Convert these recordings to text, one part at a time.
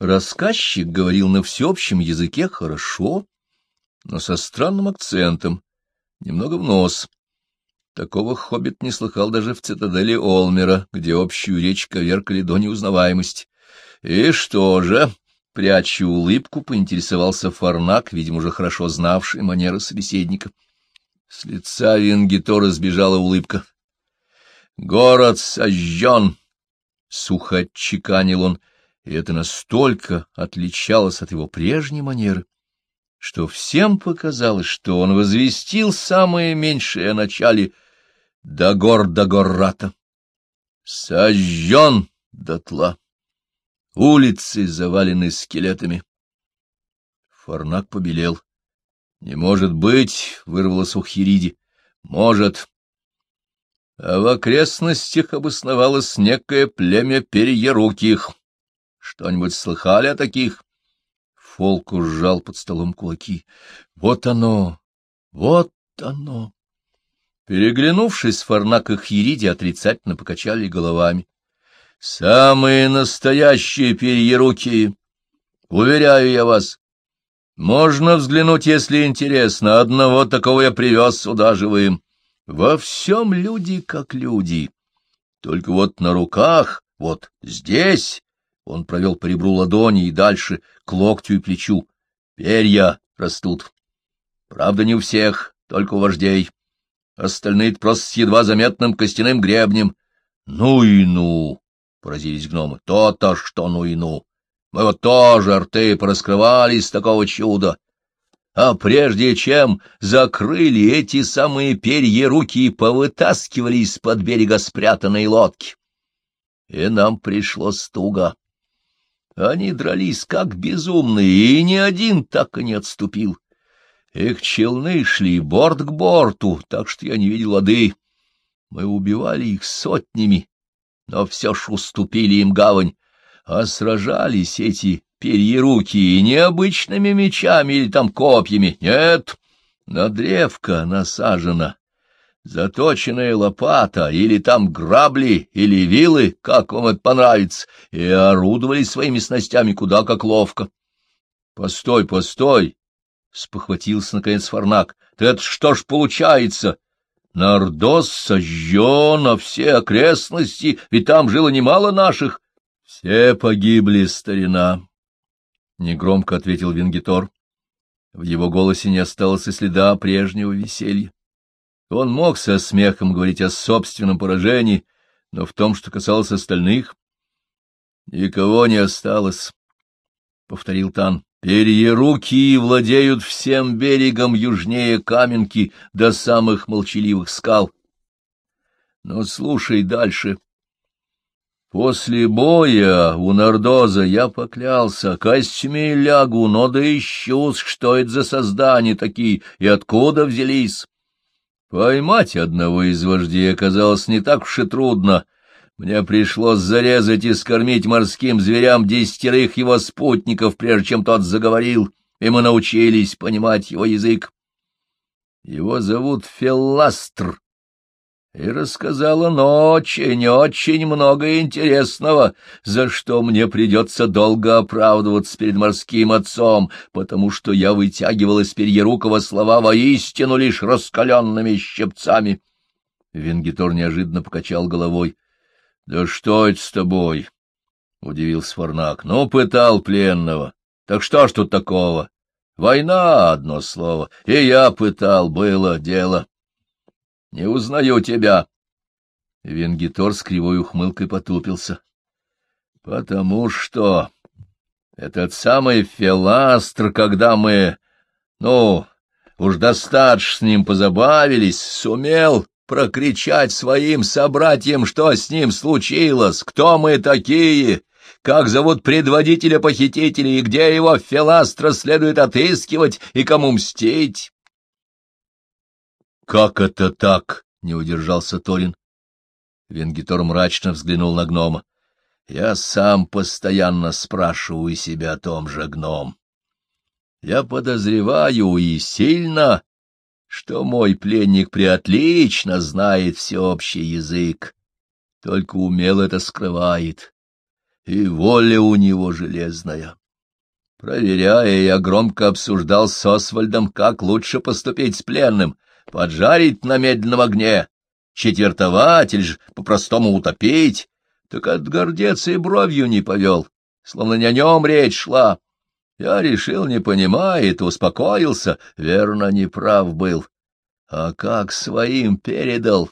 Рассказчик говорил на всеобщем языке хорошо, но со странным акцентом, немного в нос. Такого хоббит не слыхал даже в цитадели Олмера, где общую речь коверкали до неузнаваемости. И что же, пряча улыбку, поинтересовался Фарнак, видимо, уже хорошо знавший манеры собеседника. С лица Венгитора сбежала улыбка. — Город сожжен! — сухо отчеканил он, и это настолько отличалось от его прежней манеры, что всем показалось, что он возвестил самое меньшее о начале до гор до горрата. Сожжен дотла. Улицы завалены скелетами. Фарнак побелел. — Не может быть, — вырвалось у Хириди. — Может. А в окрестностях обосновалось некое племя перьеруких. Что-нибудь слыхали о таких? Фолку сжал под столом кулаки. Вот оно, вот оно. Переглянувшись, Фарнак и Хириди отрицательно покачали головами. — Самые настоящие перьеруки! Уверяю я вас. Можно взглянуть, если интересно. Одного такого я привез сюда живым. Во всем люди как люди. Только вот на руках, вот здесь, он провел по ребру ладони и дальше, к локтю и плечу. Перья растут. Правда, не у всех, только у вождей. Остальные просто с едва заметным костяным гребнем. Ну и ну! — поразились гномы. То-то, что ну и ну! Мы вот тоже рты пораскрывали с такого чуда. А прежде чем закрыли эти самые перья руки и повытаскивали из-под берега спрятанные лодки. И нам пришлось туго. Они дрались как безумные, и ни один так и не отступил. Их челны шли борт к борту, так что я не видел воды. Мы убивали их сотнями, но все ж уступили им гавань, а сражались эти перьеруки необычными мечами или там копьями. Нет, на древко насажена заточенная лопата, или там грабли, или вилы, как вам это понравится, и орудовали своими снастями куда как ловко. — Постой, постой! — спохватился наконец Фарнак. — Ты это что ж получается? Нордос сожжен, а все окрестности, ведь там жило немало наших. — Все погибли, старина, — негромко ответил Венгитор. В его голосе не осталось и следа прежнего веселья. Он мог со смехом говорить о собственном поражении, но в том, что касалось остальных, никого не осталось, — повторил Тан. Перьеруки владеют всем берегом южнее Каменки до самых молчаливых скал. Но слушай дальше. После боя у Нордоза я поклялся, костьми лягу, но да ищу, что это за создания такие и откуда взялись. Поймать одного из вождей оказалось не так уж и трудно. Мне пришлось зарезать и скормить морским зверям десятерых его спутников, прежде чем тот заговорил, и мы научились понимать его язык. Его зовут Фелластр, и рассказал он очень-очень много интересного, за что мне придется долго оправдываться перед морским отцом, потому что я вытягивал из Перьерукова слова воистину лишь раскаленными щипцами. Венгитор неожиданно покачал головой. — Да что это с тобой? — удивился Фарнак. — Ну, пытал пленного. Так что ж тут такого? Война — одно слово. И я пытал, было дело. — Не узнаю тебя. Венгитор с кривой ухмылкой потупился. — Потому что этот самый Филастр, когда мы, ну, уж достаточно с ним позабавились, сумел прокричать своим собратьям, что с ним случилось, кто мы такие, как зовут предводителя похитителей и где его Филастра следует отыскивать и кому мстить. Как это так? — не удержался Торин. Венгитор мрачно взглянул на гнома. — Я сам постоянно спрашиваю себя о том же, гном. Я подозреваю и сильно, что мой пленник преотлично знает всеобщий язык, только умело это скрывает. и воля у него железная. Проверяя, я громко обсуждал с Освальдом, как лучше поступить с пленным, поджарить на медленном огне, четвертовать или же по-простому утопить. Так от гордец и бровью не повел, словно не о нем речь шла. Я решил, не понимает, успокоился, верно, не прав был. А как своим передал?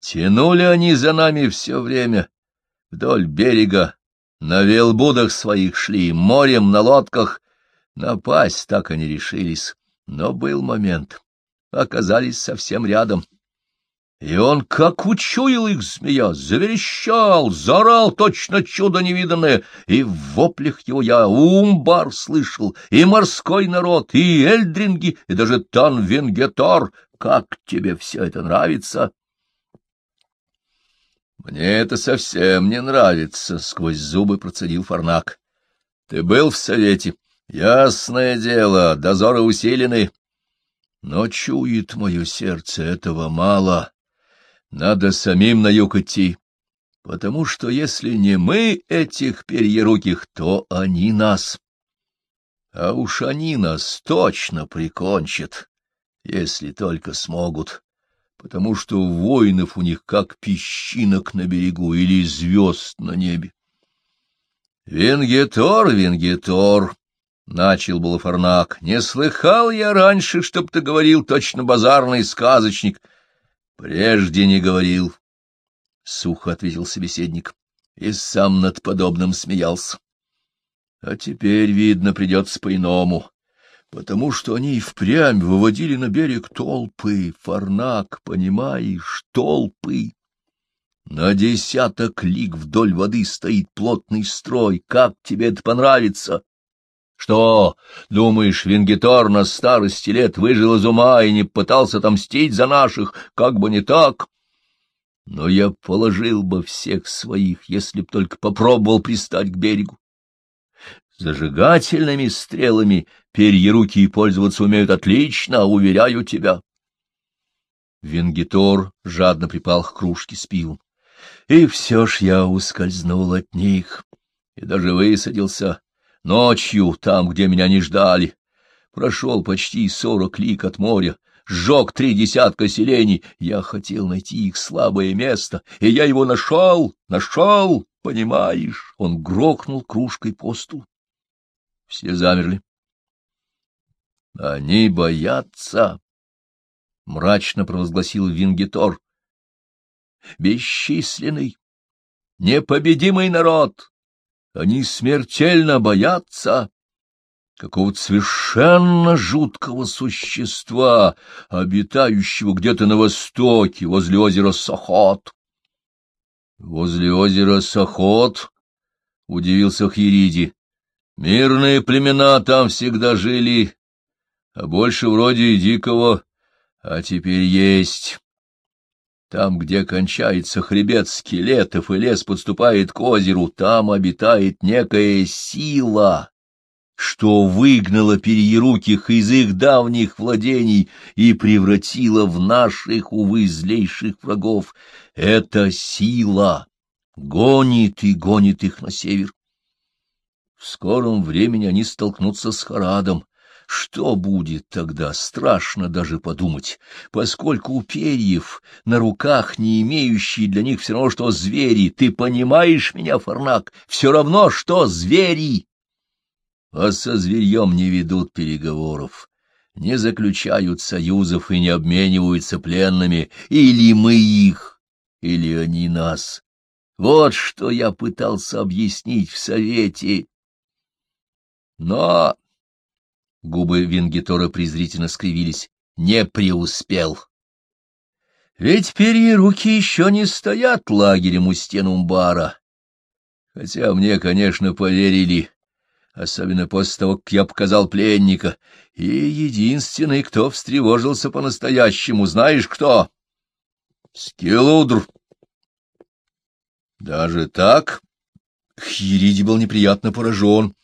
Тянули они за нами все время, вдоль берега, на велбудах своих шли, морем, на лодках. Напасть так они решились. Но был момент. Оказались совсем рядом. И он, как учуял их змея, заверещал, заорал точно чудо невиданное, и в воплях его я умбар слышал, и морской народ, и эльдринги, и даже танвенгетор. Как тебе все это нравится? — Мне это совсем не нравится, — сквозь зубы процедил Фарнак. — Ты был в совете? Ясное дело, дозоры усилены. Но чует мое сердце, этого мало. Надо самим на юг идти, потому что если не мы этих перьеруких, то они нас. А уж они нас точно прикончат, если только смогут потому что воинов у них как песчинок на берегу или звезд на небе. — Венгетор, Венгетор, — начал было Фарнак, — не слыхал я раньше, чтоб ты говорил точно базарный сказочник. — Прежде не говорил, — сухо ответил собеседник, и сам над подобным смеялся. — А теперь, видно, придется по-иному потому что они и впрямь выводили на берег толпы, фарнак, понимаешь, толпы. На десяток лиг вдоль воды стоит плотный строй, как тебе это понравится? Что, думаешь, Венгитор на старости лет выжил из ума и не пытался отомстить за наших, как бы не так? Но я положил бы всех своих, если б только попробовал пристать к берегу. Зажигательными стрелами перья-руки пользоваться умеют отлично, уверяю тебя. Венгитор жадно припал к кружке с пивом. И все ж я ускользнул от них и даже высадился ночью там, где меня не ждали. Прошел почти сорок лик от моря, сжег три десятка селений. Я хотел найти их слабое место, и я его нашел, нашел, понимаешь? Он грохнул кружкой по столу. Все замерли. — Они боятся, — мрачно провозгласил Вингитор. — Бесчисленный, непобедимый народ. Они смертельно боятся какого-то совершенно жуткого существа, обитающего где-то на востоке, возле озера Сахот. — Возле озера Сахот? — удивился Хириди. Мирные племена там всегда жили, а больше вроде и дикого, а теперь есть. Там, где кончается хребет скелетов и лес подступает к озеру, там обитает некая сила, что выгнала перьеруких из их давних владений и превратила в наших, увы, злейших врагов. Эта сила гонит и гонит их на север. В скором времени они столкнутся с Харадом. Что будет тогда, страшно даже подумать, поскольку у перьев на руках, не имеющие для них все равно, что звери. Ты понимаешь меня, Фарнак? Все равно, что звери. А со зверьем не ведут переговоров, не заключают союзов и не обмениваются пленными. Или мы их, или они нас. Вот что я пытался объяснить в совете. Но... Губы Венгитора презрительно скривились. Не преуспел. Ведь перья руки еще не стоят лагерем у стен Умбара. Хотя мне, конечно, поверили, особенно после того, как я показал пленника. И единственный, кто встревожился по-настоящему, знаешь кто? Скилудр. Даже так? Хириди был неприятно поражен.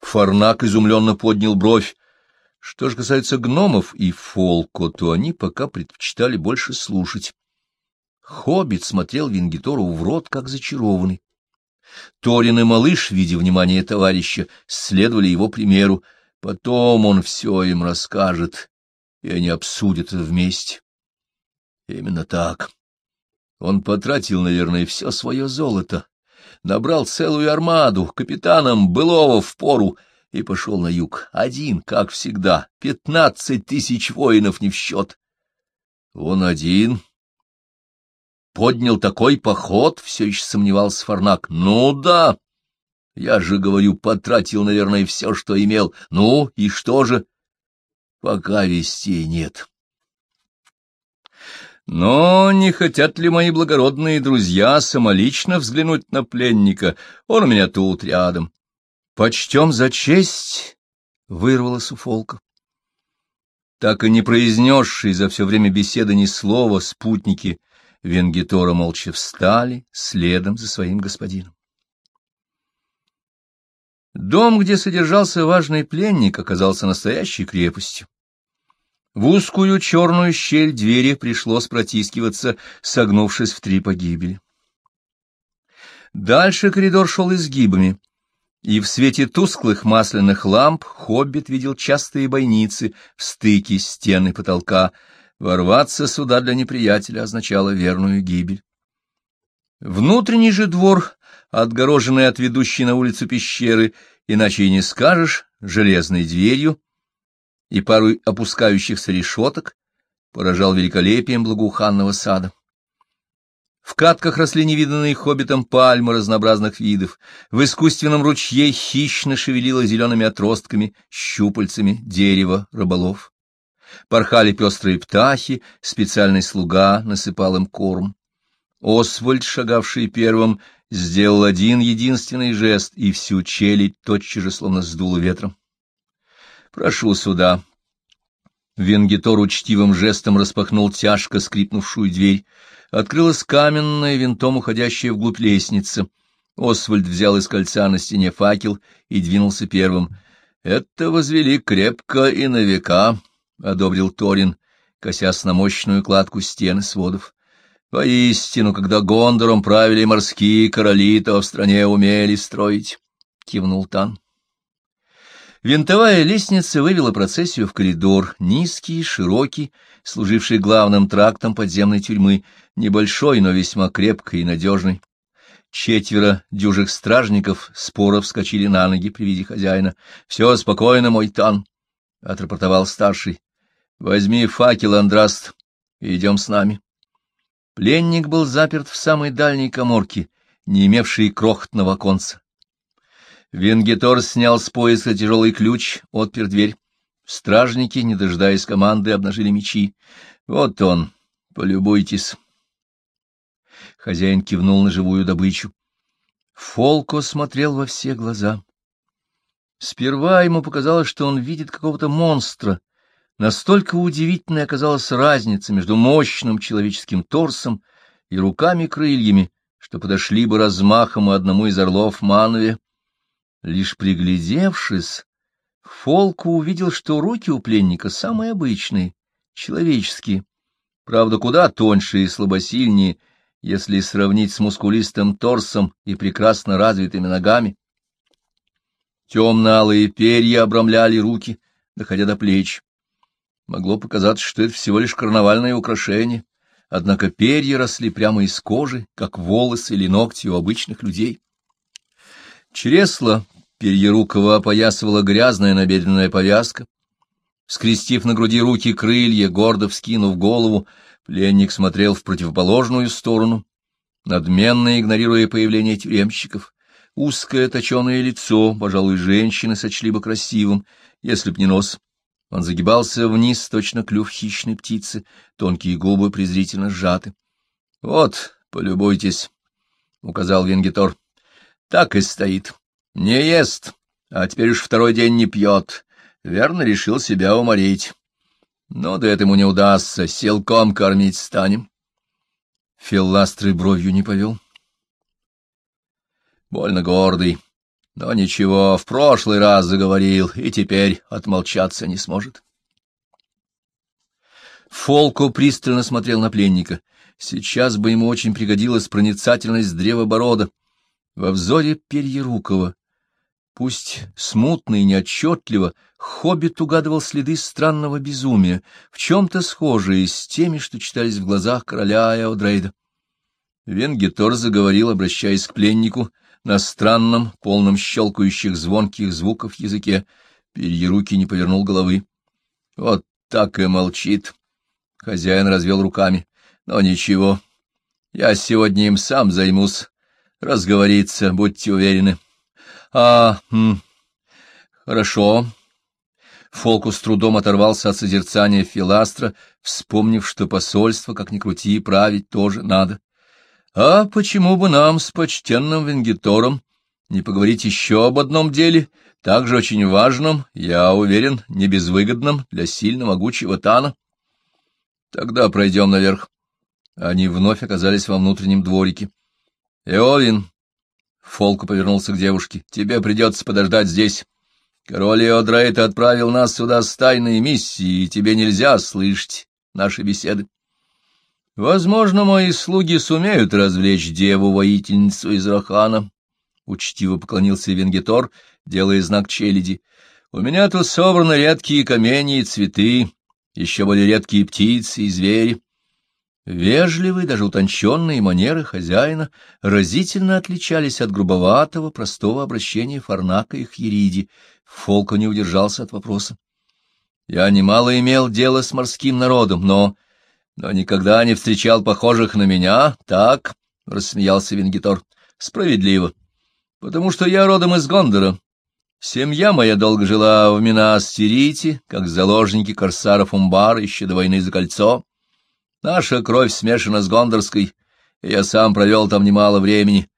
Фарнак изумленно поднял бровь. Что же касается гномов и фолко, то они пока предпочитали больше слушать. Хоббит смотрел Вингитору в рот, как зачарованный. Торин и малыш, видя внимание товарища, следовали его примеру. Потом он все им расскажет, и они обсудят вместе. Именно так. Он потратил, наверное, все свое золото, набрал целую армаду, капитаном былого в пору, и пошел на юг. Один, как всегда, пятнадцать тысяч воинов не в счет. Он один. Поднял такой поход, все еще сомневался Фарнак. Ну да, я же, говорю, потратил, наверное, все, что имел. Ну, и что же? Пока вестей нет. Но не хотят ли мои благородные друзья самолично взглянуть на пленника? Он у меня тут рядом. Почтем за честь, — вырвалось у Фолка. Так и не произнесшие за все время беседы ни слова спутники Венгитора молча встали следом за своим господином. Дом, где содержался важный пленник, оказался настоящей крепостью. В узкую черную щель двери пришлось протискиваться, согнувшись в три погибели. Дальше коридор шел изгибами, и в свете тусклых масляных ламп хоббит видел частые бойницы в стыке стены потолка. Ворваться сюда для неприятеля означало верную гибель. Внутренний же двор, отгороженный от ведущей на улицу пещеры, иначе и не скажешь, железной дверью, и пару опускающихся решеток поражал великолепием благоуханного сада. В катках росли невиданные хоббитом пальмы разнообразных видов, в искусственном ручье хищно шевелило зелеными отростками, щупальцами дерева рыболов. Порхали пестрые птахи, специальный слуга насыпал им корм. Освальд, шагавший первым, сделал один единственный жест, и всю челядь тотчас же словно сдуло ветром. Прошу сюда. Венгитор учтивым жестом распахнул тяжко скрипнувшую дверь. Открылась каменная, винтом уходящая вглубь лестница. Освальд взял из кольца на стене факел и двинулся первым. — Это возвели крепко и на века, — одобрил Торин, косясь на мощную кладку стены сводов. — Воистину, когда Гондором правили морские короли, то в стране умели строить, — кивнул Тан. Винтовая лестница вывела процессию в коридор, низкий, широкий, служивший главным трактом подземной тюрьмы, небольшой, но весьма крепкий и надежный. Четверо дюжих стражников споро вскочили на ноги при виде хозяина. — Все спокойно, мой тан, — отрапортовал старший. — Возьми факел, Андраст, и идем с нами. Пленник был заперт в самой дальней коморке, не имевшей крохотного оконца. Венгитор снял с пояса тяжелый ключ, отпер дверь. Стражники, не дожидаясь команды, обнажили мечи. Вот он, полюбуйтесь. Хозяин кивнул на живую добычу. Фолко смотрел во все глаза. Сперва ему показалось, что он видит какого-то монстра. Настолько удивительной оказалась разница между мощным человеческим торсом и руками-крыльями, что подошли бы размахом одному из орлов Манве. Лишь приглядевшись, Фолку увидел, что руки у пленника самые обычные, человеческие, правда, куда тоньше и слабосильнее, если сравнить с мускулистым торсом и прекрасно развитыми ногами. Темно-алые перья обрамляли руки, доходя до плеч. Могло показаться, что это всего лишь карнавальное украшение, однако перья росли прямо из кожи, как волосы или ногти у обычных людей. Чресло Перьерукова опоясывала грязная набедренная повязка. Скрестив на груди руки крылья, гордо вскинув голову, пленник смотрел в противоположную сторону, надменно игнорируя появление тюремщиков. Узкое точеное лицо, пожалуй, женщины сочли бы красивым, если б не нос. Он загибался вниз, точно клюв хищной птицы, тонкие губы презрительно сжаты. — Вот, полюбуйтесь, — указал Венгитор. — Так и стоит. Не ест, а теперь уж второй день не пьет. Верно решил себя уморить. Но до этому не удастся, силком кормить станем. Филластры бровью не повел. Больно гордый. Но ничего, в прошлый раз заговорил, и теперь отмолчаться не сможет. Фолко пристально смотрел на пленника. Сейчас бы ему очень пригодилась проницательность древоборода. Во взоре Перьерукова, пусть смутно и неотчетливо, хоббит угадывал следы странного безумия, в чем-то схожие с теми, что читались в глазах короля Эодрейда. Венгитор заговорил, обращаясь к пленнику, на странном, полном щелкающих звонких звуков языке. Перьеруки не повернул головы. Вот так и молчит. Хозяин развел руками. Но ничего, я сегодня им сам займусь разговориться, будьте уверены. А, хм, хорошо. Фолку с трудом оторвался от созерцания филастра, вспомнив, что посольство, как ни крути, править тоже надо. А почему бы нам с почтенным венгитором не поговорить еще об одном деле, также очень важном, я уверен, не безвыгодном для сильно могучего Тана? Тогда пройдем наверх. Они вновь оказались во внутреннем дворике. Эовин, Фолку повернулся к девушке, — тебе придется подождать здесь. Король Иодрейт отправил нас сюда с тайной миссией, и тебе нельзя слышать наши беседы. Возможно, мои слуги сумеют развлечь деву-воительницу из Рохана, — учтиво поклонился Венгетор, делая знак челяди. — У меня тут собраны редкие камни и цветы, еще более редкие птицы и звери. Вежливые, даже утонченные манеры хозяина разительно отличались от грубоватого, простого обращения Фарнака и Хьериди. Фолко не удержался от вопроса. Я немало имел дело с морским народом, но... но никогда не встречал похожих на меня, так, — рассмеялся Венгитор, — справедливо, потому что я родом из Гондора. Семья моя долго жила в Минас-Тирите, как заложники корсаров Умбара еще до войны за кольцо. Наша кровь смешана с гондорской, и я сам провел там немало времени.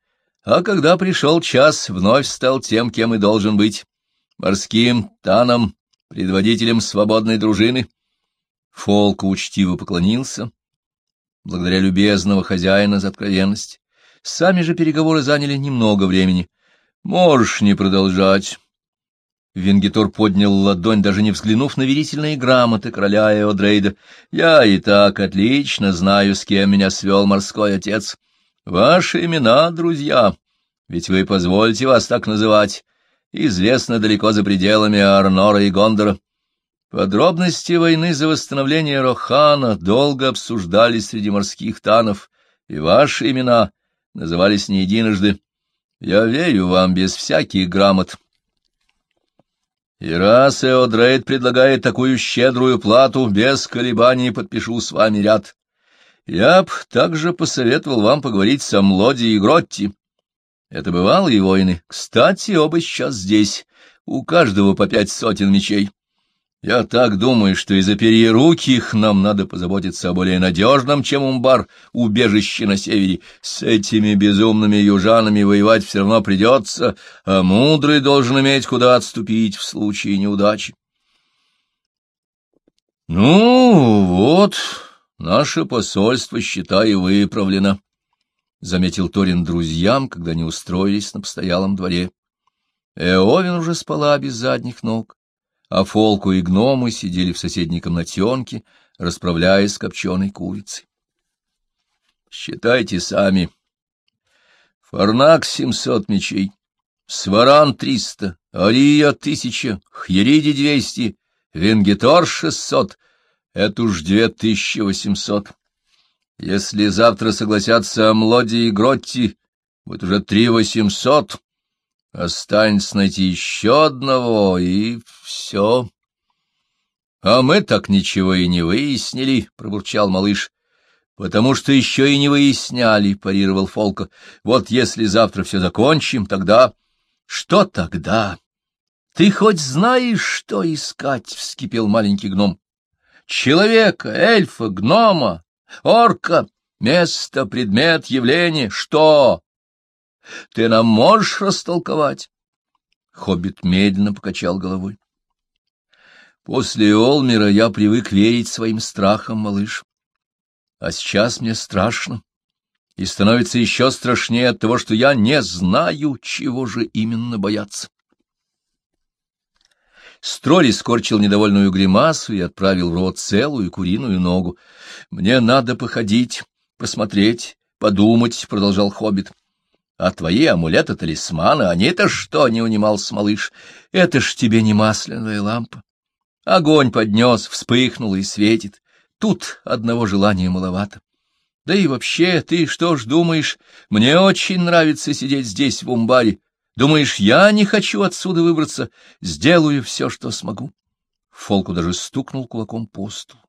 А когда пришел час, вновь стал тем, кем и должен быть — морским таном, предводителем свободной дружины. Фолк учтиво поклонился, благодаря любезного хозяина за откровенность. Сами же переговоры заняли немного времени. Можешь не продолжать. Венгитор поднял ладонь, даже не взглянув на верительные грамоты короля Эодрейда. «Я и так отлично знаю, с кем меня свел морской отец. Ваши имена, друзья, ведь вы позвольте вас так называть, известны далеко за пределами Арнора и Гондора. Подробности войны за восстановление Рохана долго обсуждались среди морских танов, и ваши имена назывались не единожды. Я верю вам без всяких грамот». И раз Эодрейд предлагает такую щедрую плату, без колебаний подпишу с вами ряд. Я б также посоветовал вам поговорить со Млоди и Гротти. Это бывалые воины. Кстати, оба сейчас здесь. У каждого по пять сотен мечей. Я так думаю, что из-за перьеруких нам надо позаботиться о более надежном, чем умбар, убежище на севере. С этими безумными южанами воевать все равно придется, а мудрый должен иметь куда отступить в случае неудачи. Ну, вот, наше посольство, считай, выправлено, — заметил Торин друзьям, когда они устроились на постоялом дворе. Эовин уже спала без задних ног а Фолку и гномы сидели в соседней комнатенке, расправляясь с копченой курицей. Считайте сами. Фарнак — семьсот мечей, Сваран — триста, Ария — тысяча, Хьериди — двести, Венгетор — шестьсот. Это уж две тысячи восемьсот. Если завтра согласятся Амлоди и Гротти, будет уже три восемьсот. Останется найти еще одного, и все. — А мы так ничего и не выяснили, — пробурчал малыш. — Потому что еще и не выясняли, — парировал Фолка. — Вот если завтра все закончим, тогда... — Что тогда? — Ты хоть знаешь, что искать? — вскипел маленький гном. — Человека, эльфа, гнома, орка, место, предмет, явление. Что? Ты нам можешь растолковать? Хоббит медленно покачал головой. После Олмера я привык верить своим страхам, малыш. А сейчас мне страшно. И становится еще страшнее от того, что я не знаю, чего же именно бояться. Строли скорчил недовольную гримасу и отправил в рот целую куриную ногу. — Мне надо походить, посмотреть, подумать, — продолжал Хоббит. А твои амулеты-талисманы, они-то что, не унимался малыш? Это ж тебе не масляная лампа. Огонь поднес, вспыхнул и светит. Тут одного желания маловато. Да и вообще, ты что ж думаешь, мне очень нравится сидеть здесь, в умбаре. Думаешь, я не хочу отсюда выбраться? Сделаю все, что смогу. Фолку даже стукнул кулаком по столу.